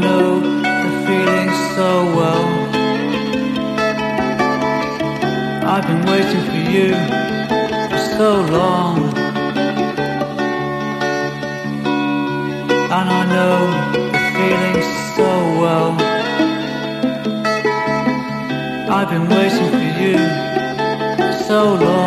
know the feeling so well. I've been waiting for you for so long. And I know the feeling so well. I've been waiting for you for so long.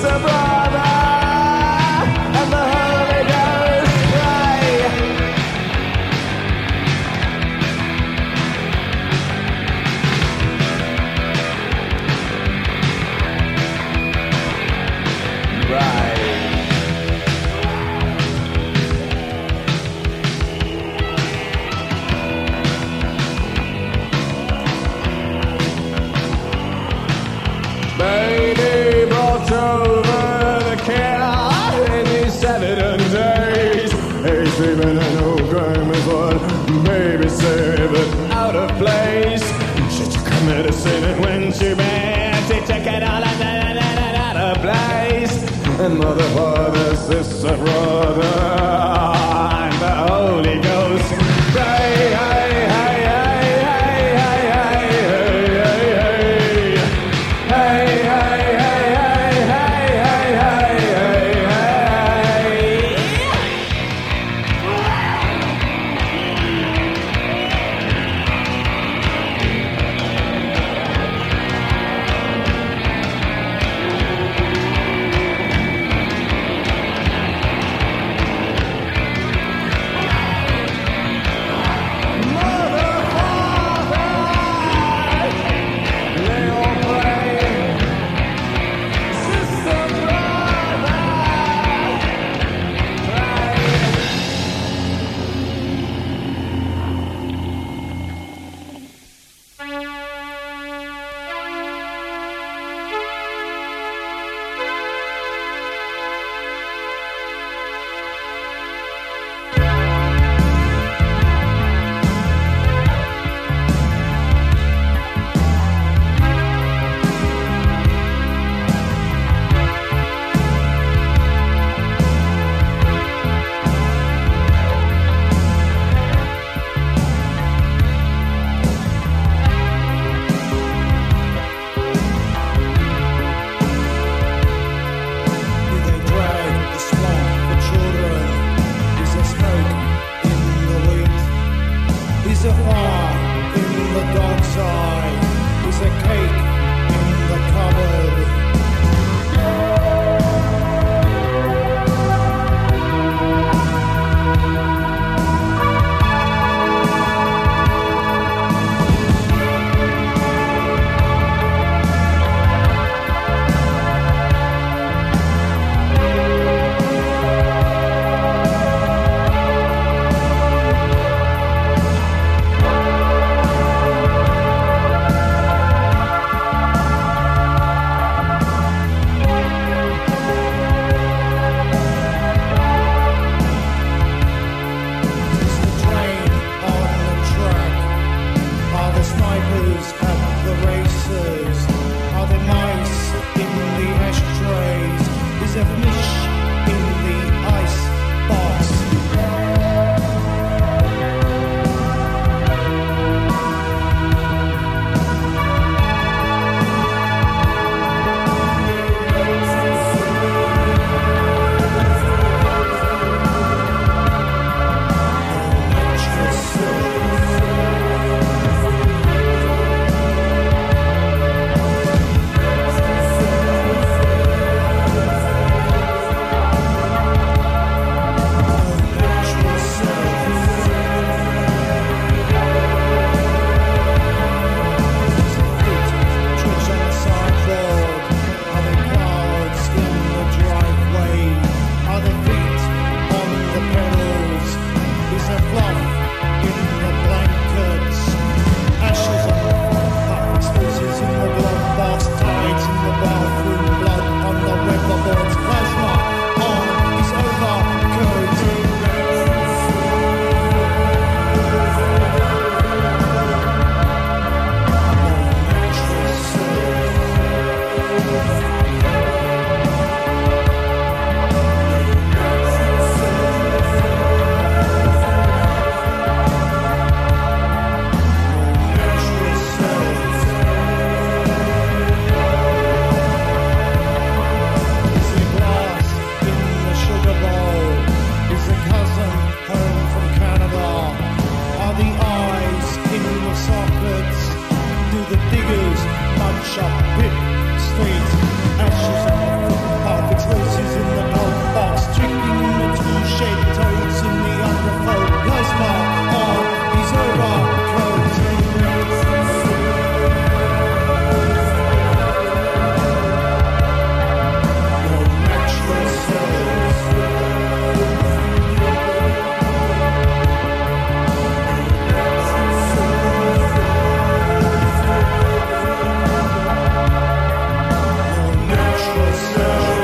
surprise. instruments. They took it all out, out, out, out of place. And mother, father, sister, brother, and the Holy Ghost. trust.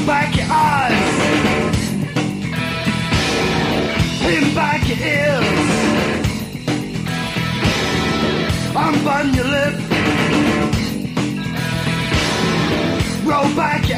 Pin back your eyes. Pin back your ears. Unbutton your lip. Roll back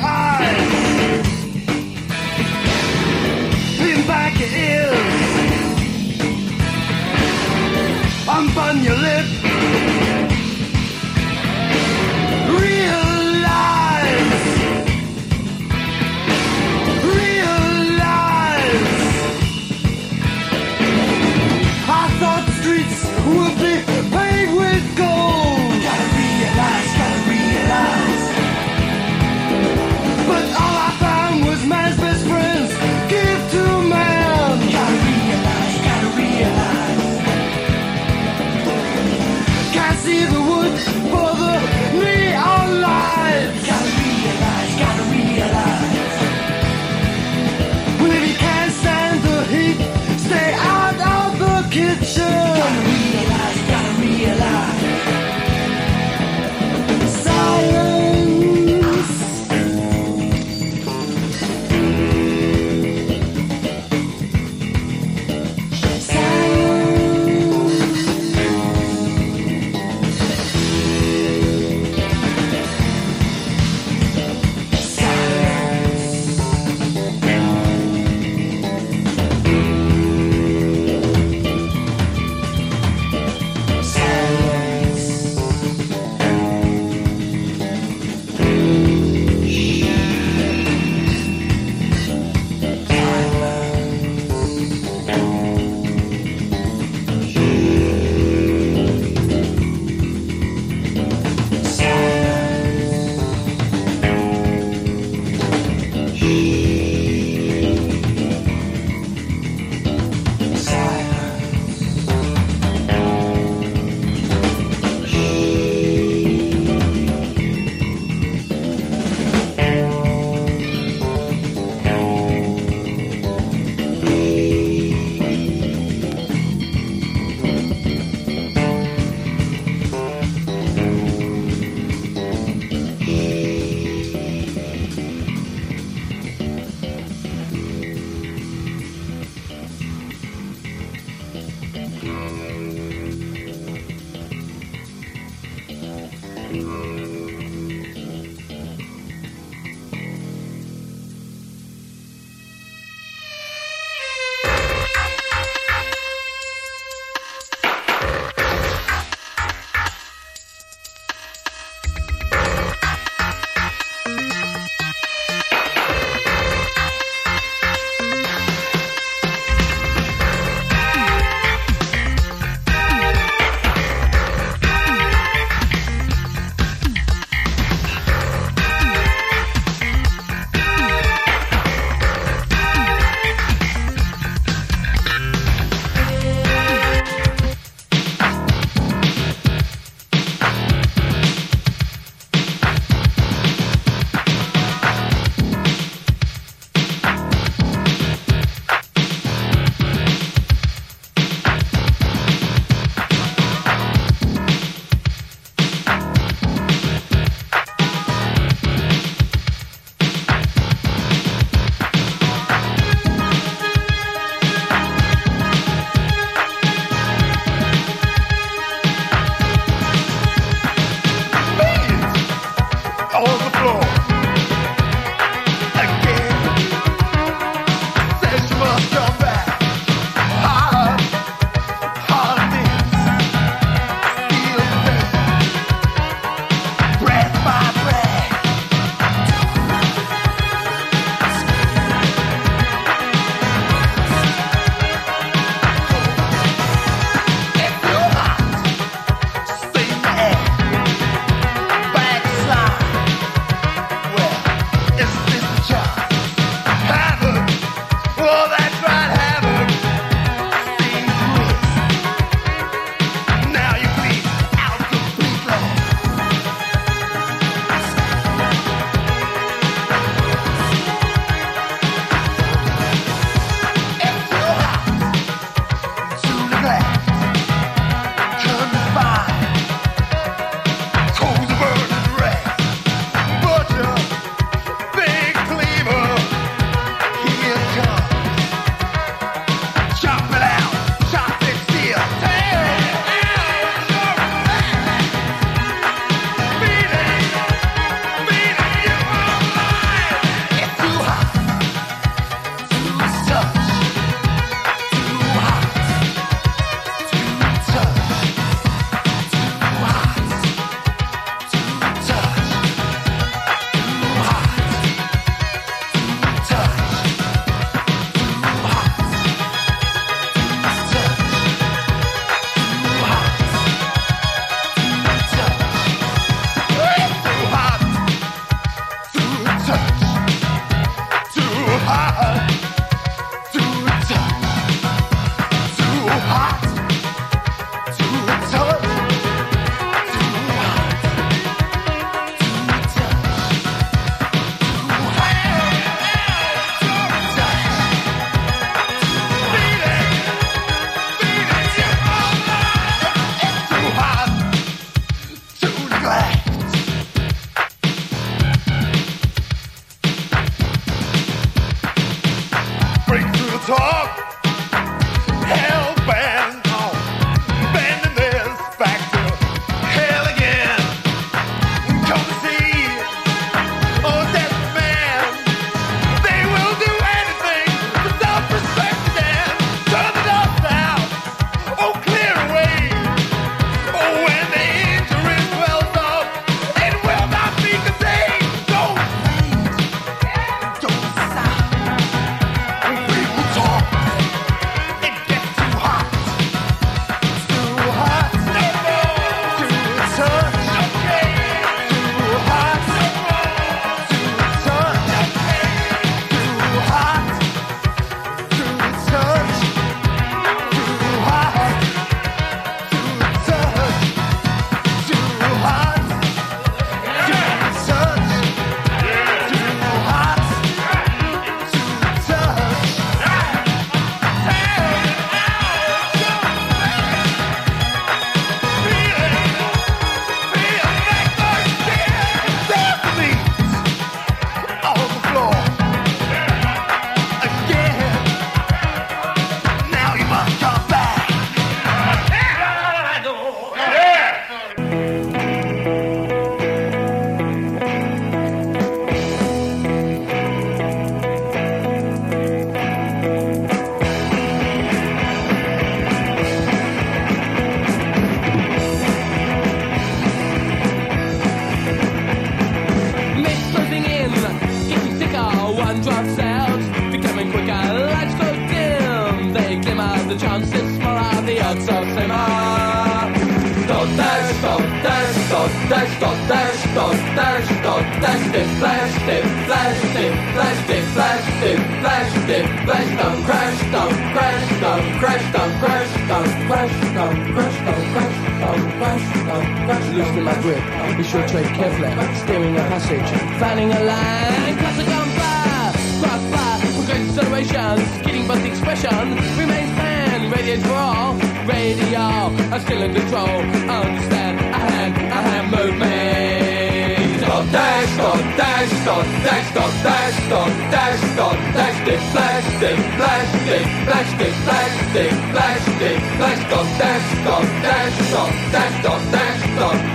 dash dot dash dot dash dot dash dot dash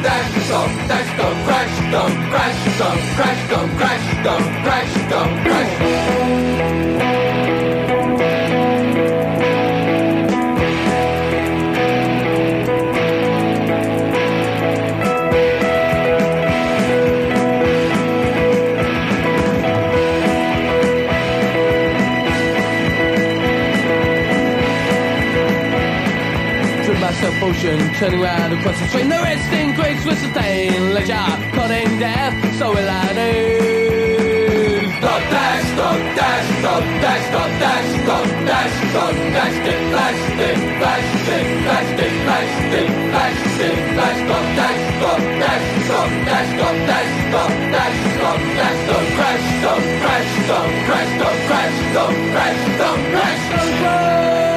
dash dash crash dot crash dot crash dot crash dot crash dot crash motion, turning round across the stream. The rest in grace with sustain, ledger, in death, so will I do. Stop dash, stop dash, stop dash, stop dash, stop dash, stop dash, stick, dash, stick, dash, stick, dash, stick, dash, stick, dash, stick, dash, stop dash, stop dash, stop dash, stop dash, stop dash, stop dash, stop dash, stop dash, stop dash, stop dash, stop dash, stop dash, stop crash.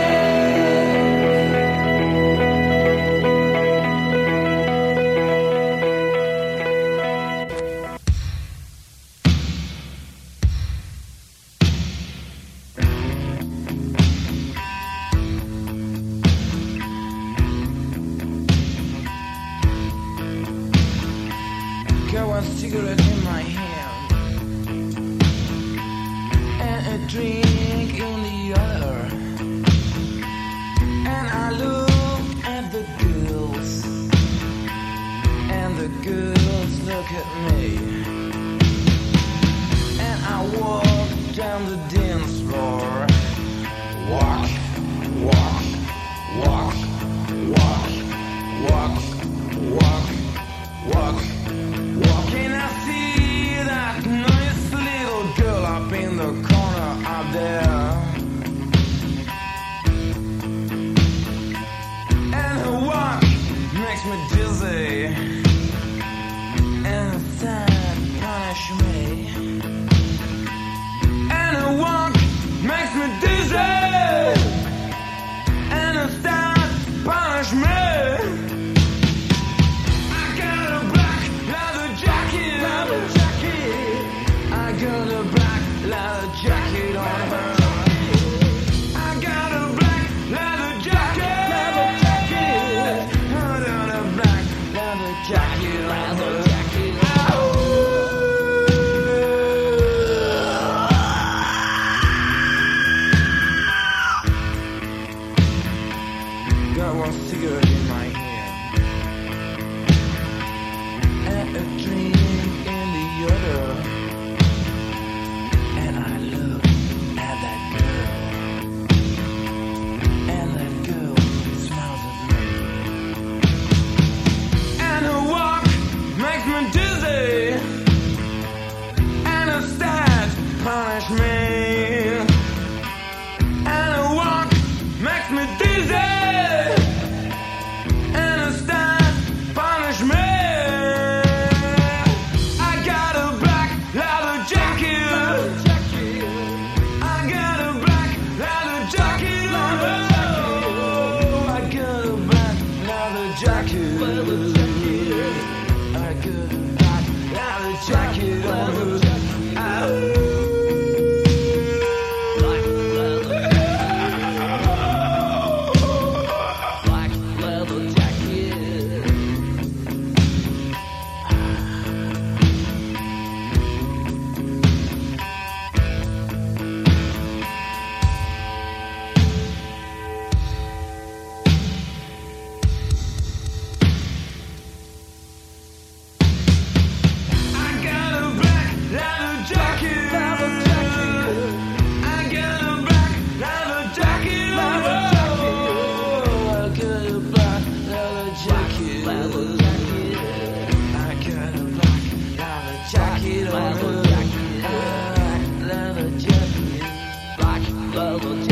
Black